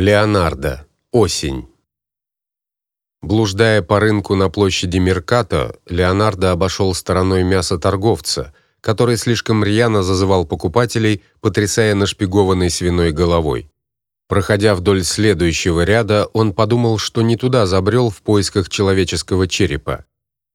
Леонардо. Осень. Блуждая по рынку на площади Меркато, Леонардо обошел стороной мясоторговца, который слишком рьяно зазывал покупателей, потрясая нашпигованной свиной головой. Проходя вдоль следующего ряда, он подумал, что не туда забрел в поисках человеческого черепа.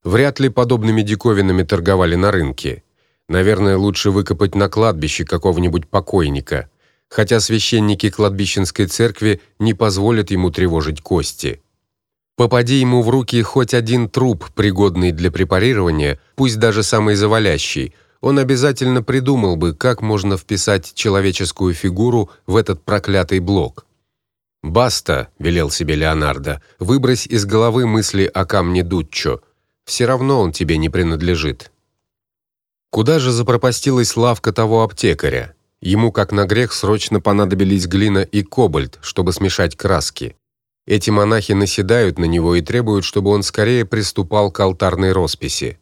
Вряд ли подобными диковинами торговали на рынке. Наверное, лучше выкопать на кладбище какого-нибудь покойника, хотя священники кладбищенской церкви не позволят ему тревожить кости. Попади ему в руки хоть один труп, пригодный для препарирования, пусть даже самый завалящий, он обязательно придумал бы, как можно вписать человеческую фигуру в этот проклятый блок. "Баста", велел себе Леонардо. "Выбрось из головы мысли о камне Дуччо. Все равно он тебе не принадлежит". Куда же запропастилась лавка того аптекаря? Ему, как на грех, срочно понадобились глина и кобальт, чтобы смешать краски. Эти монахи наседают на него и требуют, чтобы он скорее приступал к алтарной росписи.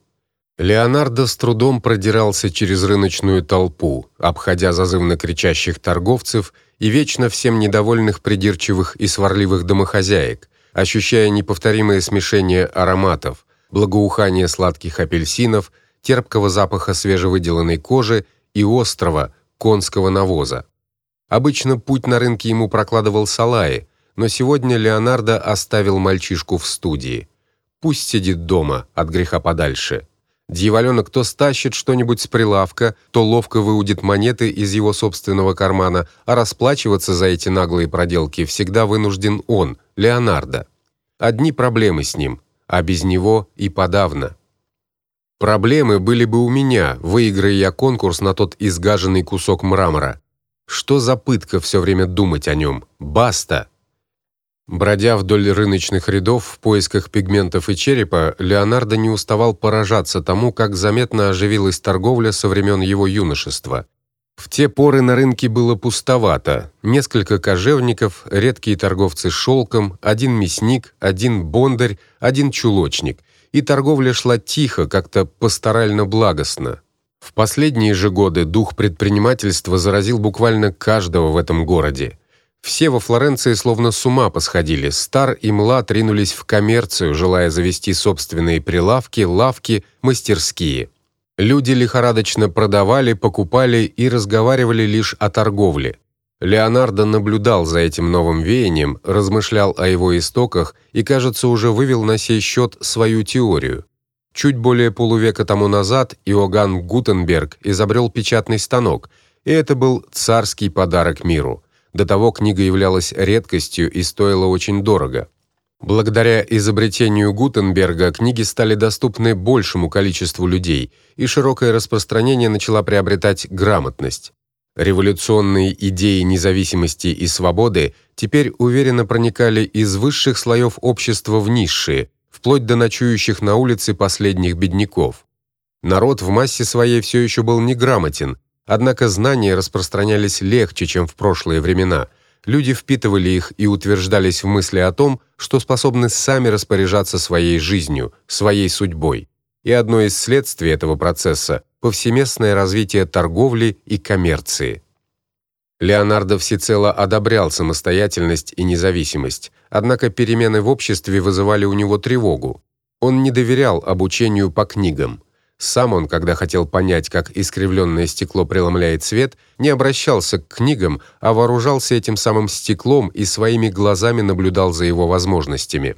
Леонардо с трудом продирался через рыночную толпу, обходя зазывно кричащих торговцев и вечно всем недовольных придирчивых и сварливых домохозяек, ощущая неповторимое смешение ароматов, благоухание сладких апельсинов, терпкого запаха свежевыделанной кожи и острого конского навоза. Обычно путь на рынке ему прокладывал Салаи, но сегодня Леонардо оставил мальчишку в студии. Пусть сидит дома от греха подальше. Дьяволёнок то стащит что-нибудь с прилавка, то ловко выудит монеты из его собственного кармана, а расплачиваться за эти наглые проделки всегда вынужден он, Леонардо. Одни проблемы с ним, а без него и подавно. Проблемы были бы у меня, выиграя я конкурс на тот изгаженный кусок мрамора. Что за пытка все время думать о нем? Баста. Бродя вдоль рыночных рядов в поисках пигментов и черепа, Леонардо не уставал поражаться тому, как заметно оживилась торговля со времен его юношества. В те поры на рынке было пустовато. Несколько кожевников, редкие торговцы шелком, один мясник, один бондарь, один чулочник. И торговля шла тихо, как-то пасторально благостно. В последние же годы дух предпринимательства заразил буквально каждого в этом городе. Все во Флоренции словно с ума посходили. Стар и млад ринулись в коммерцию, желая завести собственные прилавки, лавки, мастерские. Люди лихорадочно продавали, покупали и разговаривали лишь о торговле. Леонардо наблюдал за этим новым веянием, размышлял о его истоках и, кажется, уже вывел на сей счет свою теорию. Чуть более полувека тому назад Иоганн Гутенберг изобрел печатный станок, и это был царский подарок миру. До того книга являлась редкостью и стоила очень дорого. Благодаря изобретению Гутенберга книги стали доступны большему количеству людей, и широкое распространение начала приобретать грамотность. Революционные идеи независимости и свободы теперь уверенно проникали из высших слоев общества в низшие, вплоть до ночующих на улице последних бедняков. Народ в массе своей все еще был неграмотен, Однако знания распространялись легче, чем в прошлые времена. Люди впитывали их и утверждались в мысли о том, что способны сами распоряжаться своей жизнью, своей судьбой. И одно из следствий этого процесса повсеместное развитие торговли и коммерции. Леонардо всецело одобрял самостоятельность и независимость, однако перемены в обществе вызывали у него тревогу. Он не доверял обучению по книгам. Сам он, когда хотел понять, как искривленное стекло преломляет свет, не обращался к книгам, а вооружался этим самым стеклом и своими глазами наблюдал за его возможностями.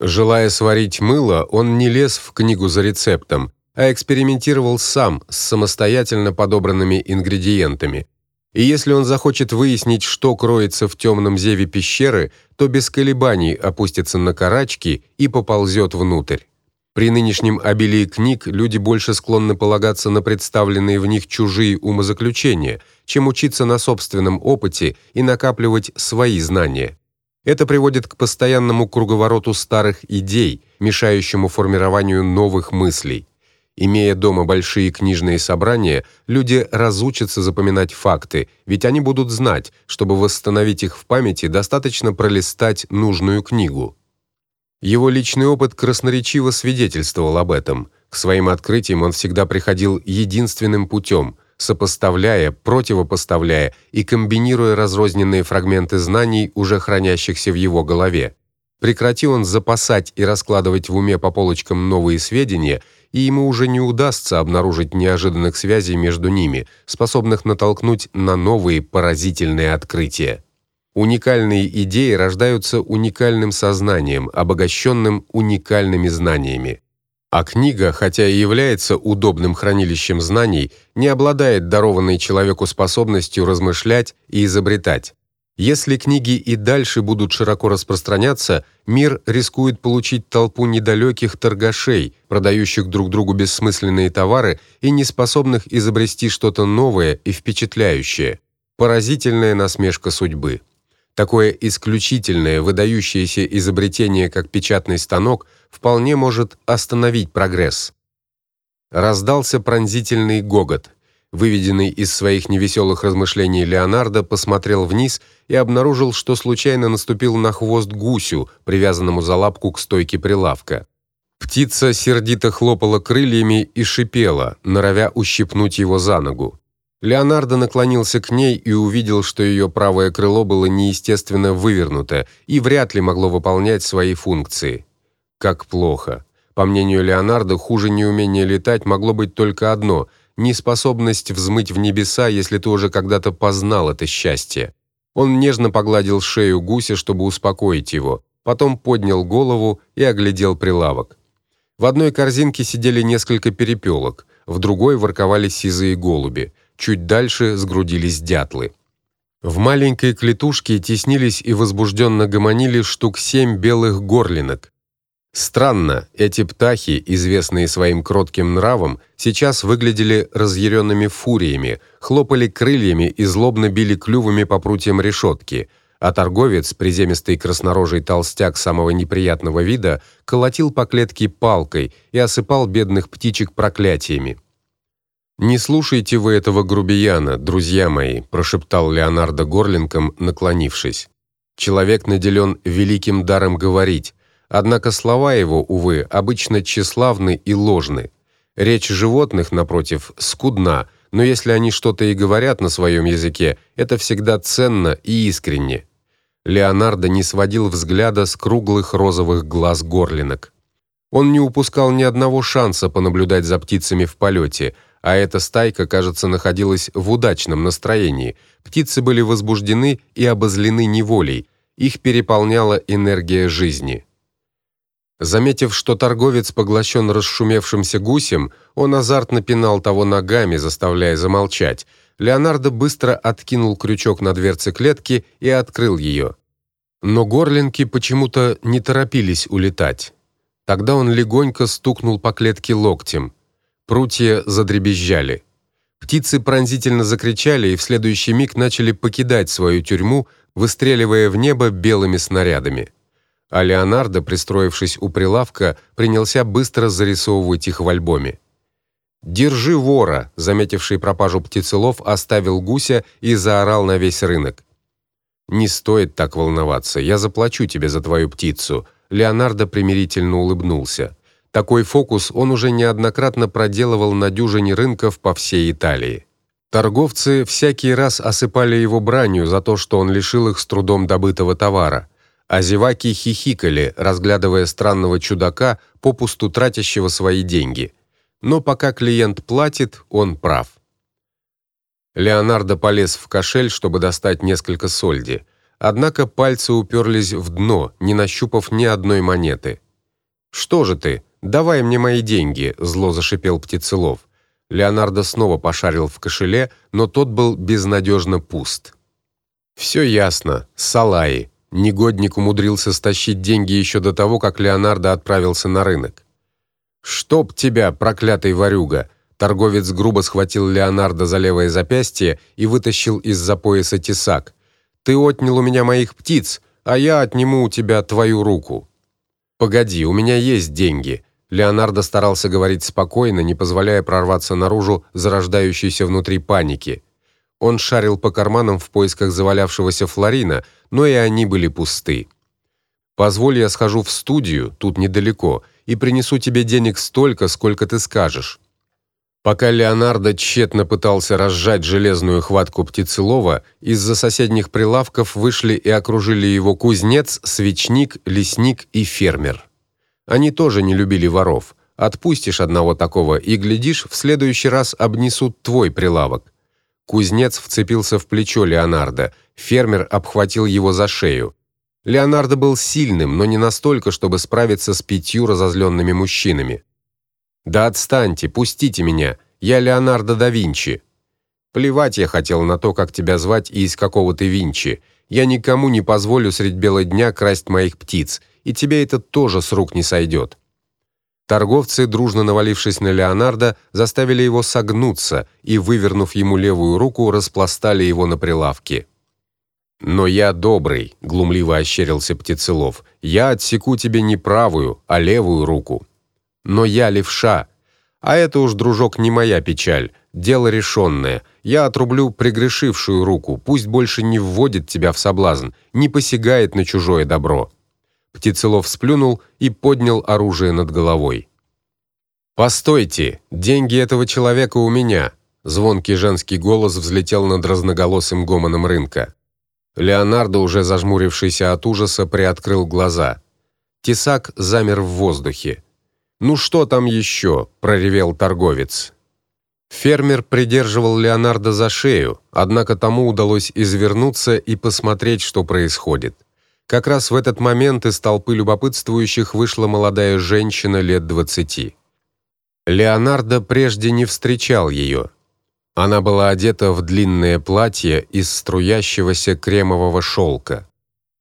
Желая сварить мыло, он не лез в книгу за рецептом, а экспериментировал сам с самостоятельно подобранными ингредиентами. И если он захочет выяснить, что кроется в темном зеве пещеры, то без колебаний опустится на карачки и поползет внутрь. При нынешнем обилии книг люди больше склонны полагаться на представленные в них чужие умозаключения, чем учиться на собственном опыте и накапливать свои знания. Это приводит к постоянному круговороту старых идей, мешающему формированию новых мыслей. Имея дома большие книжные собрания, люди разучатся запоминать факты, ведь они будут знать, чтобы восстановить их в памяти, достаточно пролистать нужную книгу. Его личный опыт красноречиво свидетельствовал об этом. К своим открытиям он всегда приходил единственным путем сопоставляя, противопоставляя и комбинируя разрозненные фрагменты знаний, уже хранящихся в его голове. Прекрати он запасать и раскладывать в уме по полочкам новые сведения, и ему уже не удастся обнаружить неожиданных связей между ними, способных натолкнуть на новые поразительные открытия. Уникальные идеи рождаются уникальным сознанием, обогащенным уникальными знаниями. А книга, хотя и является удобным хранилищем знаний, не обладает дарованной человеку способностью размышлять и изобретать. Если книги и дальше будут широко распространяться, мир рискует получить толпу недалеких торгашей, продающих друг другу бессмысленные товары и не способных изобрести что-то новое и впечатляющее. Поразительная насмешка судьбы. Такое исключительное, выдающееся изобретение, как печатный станок, вполне может остановить прогресс. Раздался пронзительный гогот. Выведенный из своих невеселых размышлений Леонардо посмотрел вниз и обнаружил, что случайно наступил на хвост гусю, привязанному за лапку к стойке прилавка. Птица сердито хлопала крыльями и шипела, норовя ущипнуть его за ногу. Леонардо наклонился к ней и увидел, что ее правое крыло было неестественно вывернуто и вряд ли могло выполнять свои функции. Как плохо. По мнению Леонардо, хуже неумения летать могло быть только одно неспособность взмыть в небеса, если ты уже когда-то познал это счастье. Он нежно погладил шею гуся, чтобы успокоить его, потом поднял голову и оглядел прилавок. В одной корзинке сидели несколько перепелок, в другой ворковали сизые голуби чуть дальше сгрудились дятлы. В маленькой клетушке теснились и возбужденно гомонили штук семь белых горлинок. Странно, эти птахи, известные своим кротким нравом, сейчас выглядели разъяренными фуриями, хлопали крыльями и злобно били клювами по прутьям решетки, а торговец, приземистый краснорожий толстяк самого неприятного вида, колотил по клетке палкой и осыпал бедных птичек проклятиями. Не слушайте вы этого грубияна, друзья мои, прошептал Леонардо Горлинком, наклонившись. Человек наделен великим даром говорить, однако слова его, увы, обычно тщеславны и ложны. Речь животных напротив скудна, но если они что-то и говорят на своем языке, это всегда ценно и искренне. Леонардо не сводил взгляда с круглых розовых глаз горлинок. Он не упускал ни одного шанса понаблюдать за птицами в полете, а эта стайка, кажется, находилась в удачном настроении. Птицы были возбуждены и обозлены неволей, их переполняла энергия жизни. Заметив, что торговец поглощен расшумевшимся гусем, он азартно пинал того ногами, заставляя замолчать. Леонардо быстро откинул крючок на дверце клетки и открыл ее. Но горлинки почему-то не торопились улетать. Тогда он легонько стукнул по клетке локтем. Прутья задребезжали. Птицы пронзительно закричали и в следующий миг начали покидать свою тюрьму, выстреливая в небо белыми снарядами. А Леонардо, пристроившись у прилавка, принялся быстро зарисовывать их в альбоме. "Держи вора", заметивший пропажу птицелов, оставил гуся и заорал на весь рынок. "Не стоит так волноваться. Я заплачу тебе за твою птицу". Леонардо примирительно улыбнулся. Такой фокус он уже неоднократно проделывал на дюжине рынков по всей Италии. Торговцы всякий раз осыпали его бранью за то, что он лишил их с трудом добытого товара, а зеваки хихикали, разглядывая странного чудака, попусту тратящего свои деньги. Но пока клиент платит, он прав. Леонардо полез в кошель, чтобы достать несколько сольди. Однако пальцы уперлись в дно, не нащупав ни одной монеты. Что же ты? Давай мне мои деньги, зло зашипел Птицелов. Леонардо снова пошарил в кошеле, но тот был безнадежно пуст. Все ясно. Салаи. Негодник умудрился стащить деньги еще до того, как Леонардо отправился на рынок. Чтоб тебя, проклятый ворюга. Торговец грубо схватил Леонардо за левое запястье и вытащил из-за пояса тесак. Ты отнял у меня моих птиц, а я отниму у тебя твою руку. Погоди, у меня есть деньги. Леонардо старался говорить спокойно, не позволяя прорваться наружу зарождающейся внутри паники. Он шарил по карманам в поисках завалявшегося флорина, но и они были пусты. Позволь я схожу в студию, тут недалеко, и принесу тебе денег столько, сколько ты скажешь. Пока Леонардо тщетно пытался разжать железную хватку птицелова, из-за соседних прилавков вышли и окружили его кузнец, свечник, лесник и фермер. Они тоже не любили воров. Отпустишь одного такого и глядишь, в следующий раз обнесут твой прилавок. Кузнец вцепился в плечо Леонардо, фермер обхватил его за шею. Леонардо был сильным, но не настолько, чтобы справиться с пятью разозленными мужчинами. Да отстаньте, пустите меня. Я Леонардо да Винчи. Плевать я хотел на то, как тебя звать и из какого ты Винчи. Я никому не позволю средь бела дня красть моих птиц, и тебе это тоже с рук не сойдет. Торговцы, дружно навалившись на Леонардо, заставили его согнуться и, вывернув ему левую руку, распластали его на прилавке. Но я добрый, глумливо ощерился Птицелов. Я отсеку тебе не правую, а левую руку но я левша. А это уж, дружок, не моя печаль, дело решенное. Я отрублю прегрешившую руку, пусть больше не вводит тебя в соблазн, не посягает на чужое добро. Птицелов сплюнул и поднял оружие над головой. Постойте, деньги этого человека у меня. Звонкий женский голос взлетел над разноголосым гомоном рынка. Леонардо, уже зажмурившийся от ужаса, приоткрыл глаза. Тесак замер в воздухе. Ну что там еще?» – проревел торговец. Фермер придерживал Леонардо за шею, однако тому удалось извернуться и посмотреть, что происходит. Как раз в этот момент из толпы любопытствующих вышла молодая женщина лет двадцати. Леонардо прежде не встречал ее. Она была одета в длинное платье из струящегося кремового шелка.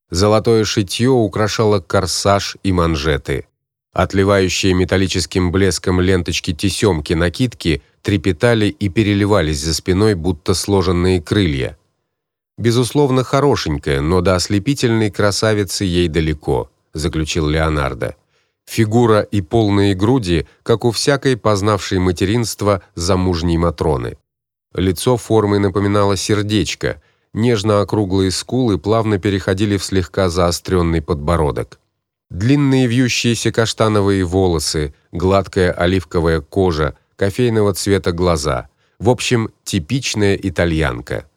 Золотое шитье украшало корсаж и манжеты. Отливающие металлическим блеском ленточки тесемки накидки трепетали и переливались за спиной, будто сложенные крылья. Безусловно, хорошенькая, но до ослепительной красавицы ей далеко, заключил Леонардо. Фигура и полные груди, как у всякой познавшей материнство замужней матроны. Лицо формой напоминало сердечко, нежно округлые скулы плавно переходили в слегка заостренный подбородок. Длинные вьющиеся каштановые волосы, гладкая оливковая кожа, кофейного цвета глаза. В общем, типичная итальянка.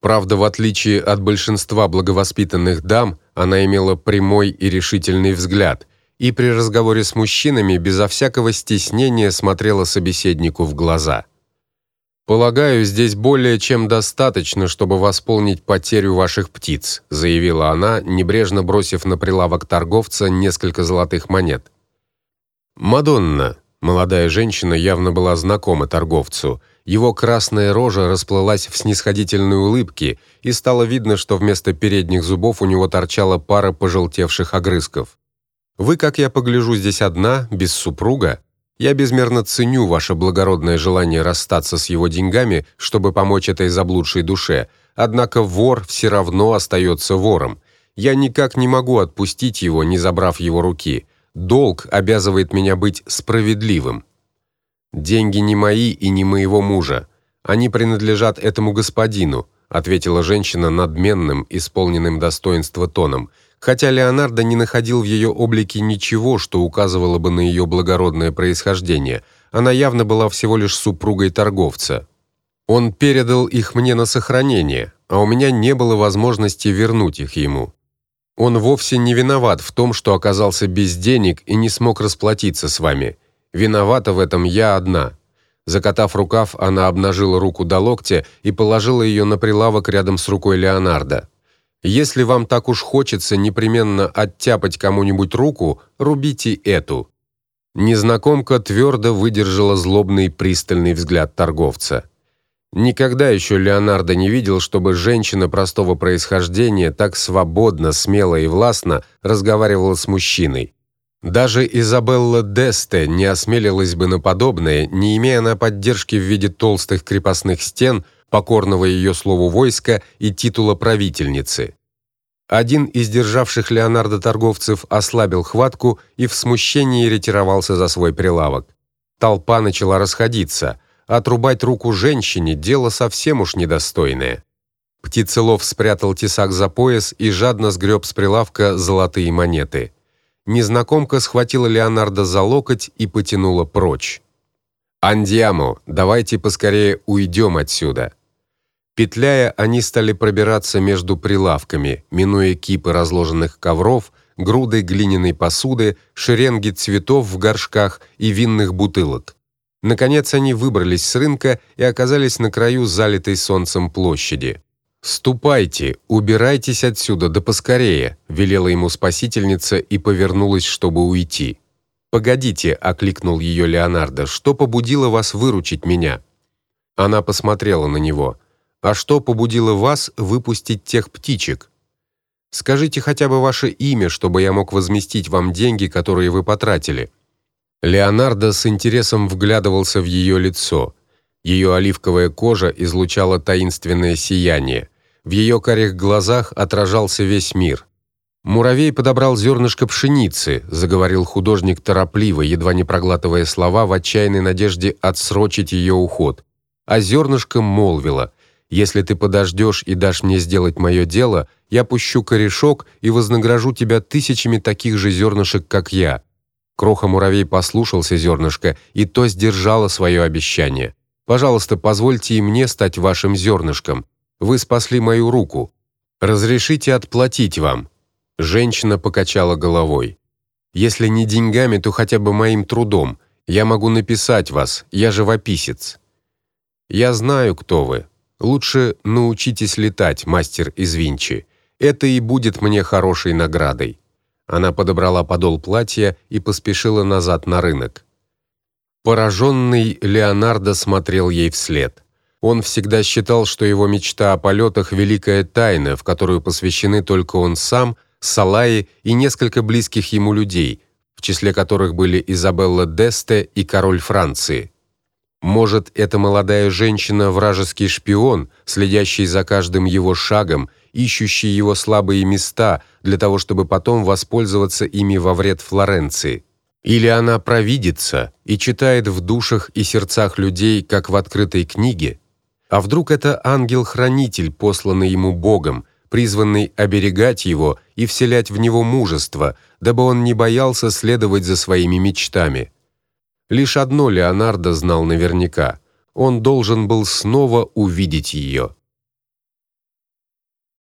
Правда, в отличие от большинства благовоспитанных дам, она имела прямой и решительный взгляд и при разговоре с мужчинами безо всякого стеснения смотрела собеседнику в глаза. Полагаю, здесь более чем достаточно, чтобы восполнить потерю ваших птиц, заявила она, небрежно бросив на прилавок торговца несколько золотых монет. Мадонна, молодая женщина явно была знакома торговцу. Его красная рожа расплылась в снисходительной улыбке, и стало видно, что вместо передних зубов у него торчала пара пожелтевших огрызков. Вы, как я погляжу, здесь одна, без супруга? Я безмерно ценю ваше благородное желание расстаться с его деньгами, чтобы помочь этой заблудшей душе. Однако вор все равно остается вором. Я никак не могу отпустить его, не забрав его руки. Долг обязывает меня быть справедливым. Деньги не мои и не моего мужа. Они принадлежат этому господину, ответила женщина надменным, исполненным достоинства тоном хотя Леонардо не находил в ее облике ничего, что указывало бы на ее благородное происхождение. Она явно была всего лишь супругой торговца. Он передал их мне на сохранение, а у меня не было возможности вернуть их ему. Он вовсе не виноват в том, что оказался без денег и не смог расплатиться с вами. Виновата в этом я одна. Закатав рукав, она обнажила руку до локтя и положила ее на прилавок рядом с рукой Леонардо. Если вам так уж хочется непременно оттяпать кому-нибудь руку, рубите эту. Незнакомка твердо выдержала злобный пристальный взгляд торговца. Никогда еще Леонардо не видел, чтобы женщина простого происхождения так свободно, смело и властно разговаривала с мужчиной. Даже Изабелла Десте не осмелилась бы на подобное, не имея на поддержки в виде толстых крепостных стен – покорного ее слову войска и титула правительницы. Один из державших Леонардо торговцев ослабил хватку и в смущении ретировался за свой прилавок. Толпа начала расходиться. Отрубать руку женщине дело совсем уж недостойное. Птицелов спрятал тесак за пояс и жадно сгреб с прилавка золотые монеты. Незнакомка схватила Леонардо за локоть и потянула прочь. Андиамо, давайте поскорее уйдем отсюда. Петляя, они стали пробираться между прилавками, минуя кипы разложенных ковров, груды глиняной посуды, шеренги цветов в горшках и винных бутылок. Наконец они выбрались с рынка и оказались на краю залитой солнцем площади. "Ступайте, убирайтесь отсюда да поскорее", велела ему спасительница и повернулась, чтобы уйти. "Погодите", окликнул ее Леонардо. "Что побудило вас выручить меня?" Она посмотрела на него. А что побудило вас выпустить тех птичек? Скажите хотя бы ваше имя, чтобы я мог возместить вам деньги, которые вы потратили. Леонардо с интересом вглядывался в ее лицо. Ее оливковая кожа излучала таинственное сияние. В ее карих глазах отражался весь мир. Муравей подобрал зернышко пшеницы, заговорил художник торопливо, едва не проглатывая слова в отчаянной надежде отсрочить ее уход. А зернышко молвило: если ты подождешь и дашь мне сделать мое дело, я пущу корешок и вознагражу тебя тысячами таких же зернышек, как я. Кроха муравей послушался зернышка, и то сдержало свое обещание. Пожалуйста, позвольте и мне стать вашим зернышком. Вы спасли мою руку. Разрешите отплатить вам. Женщина покачала головой. Если не деньгами, то хотя бы моим трудом. Я могу написать вас. Я живописец. Я знаю, кто вы. Лучше научитесь летать, мастер из Винчи. Это и будет мне хорошей наградой. Она подобрала подол платья и поспешила назад на рынок. Пораженный Леонардо смотрел ей вслед. Он всегда считал, что его мечта о полетах великая тайна, в которую посвящены только он сам, Салаи и несколько близких ему людей, в числе которых были Изабелла Десте и король Франции. Может, эта молодая женщина вражеский шпион, следящий за каждым его шагом, ищущий его слабые места для того, чтобы потом воспользоваться ими во вред Флоренции. Или она провидица и читает в душах и сердцах людей, как в открытой книге? А вдруг это ангел-хранитель, посланный ему Богом, призванный оберегать его и вселять в него мужество, дабы он не боялся следовать за своими мечтами? Лишь одно Леонардо знал наверняка: он должен был снова увидеть ее.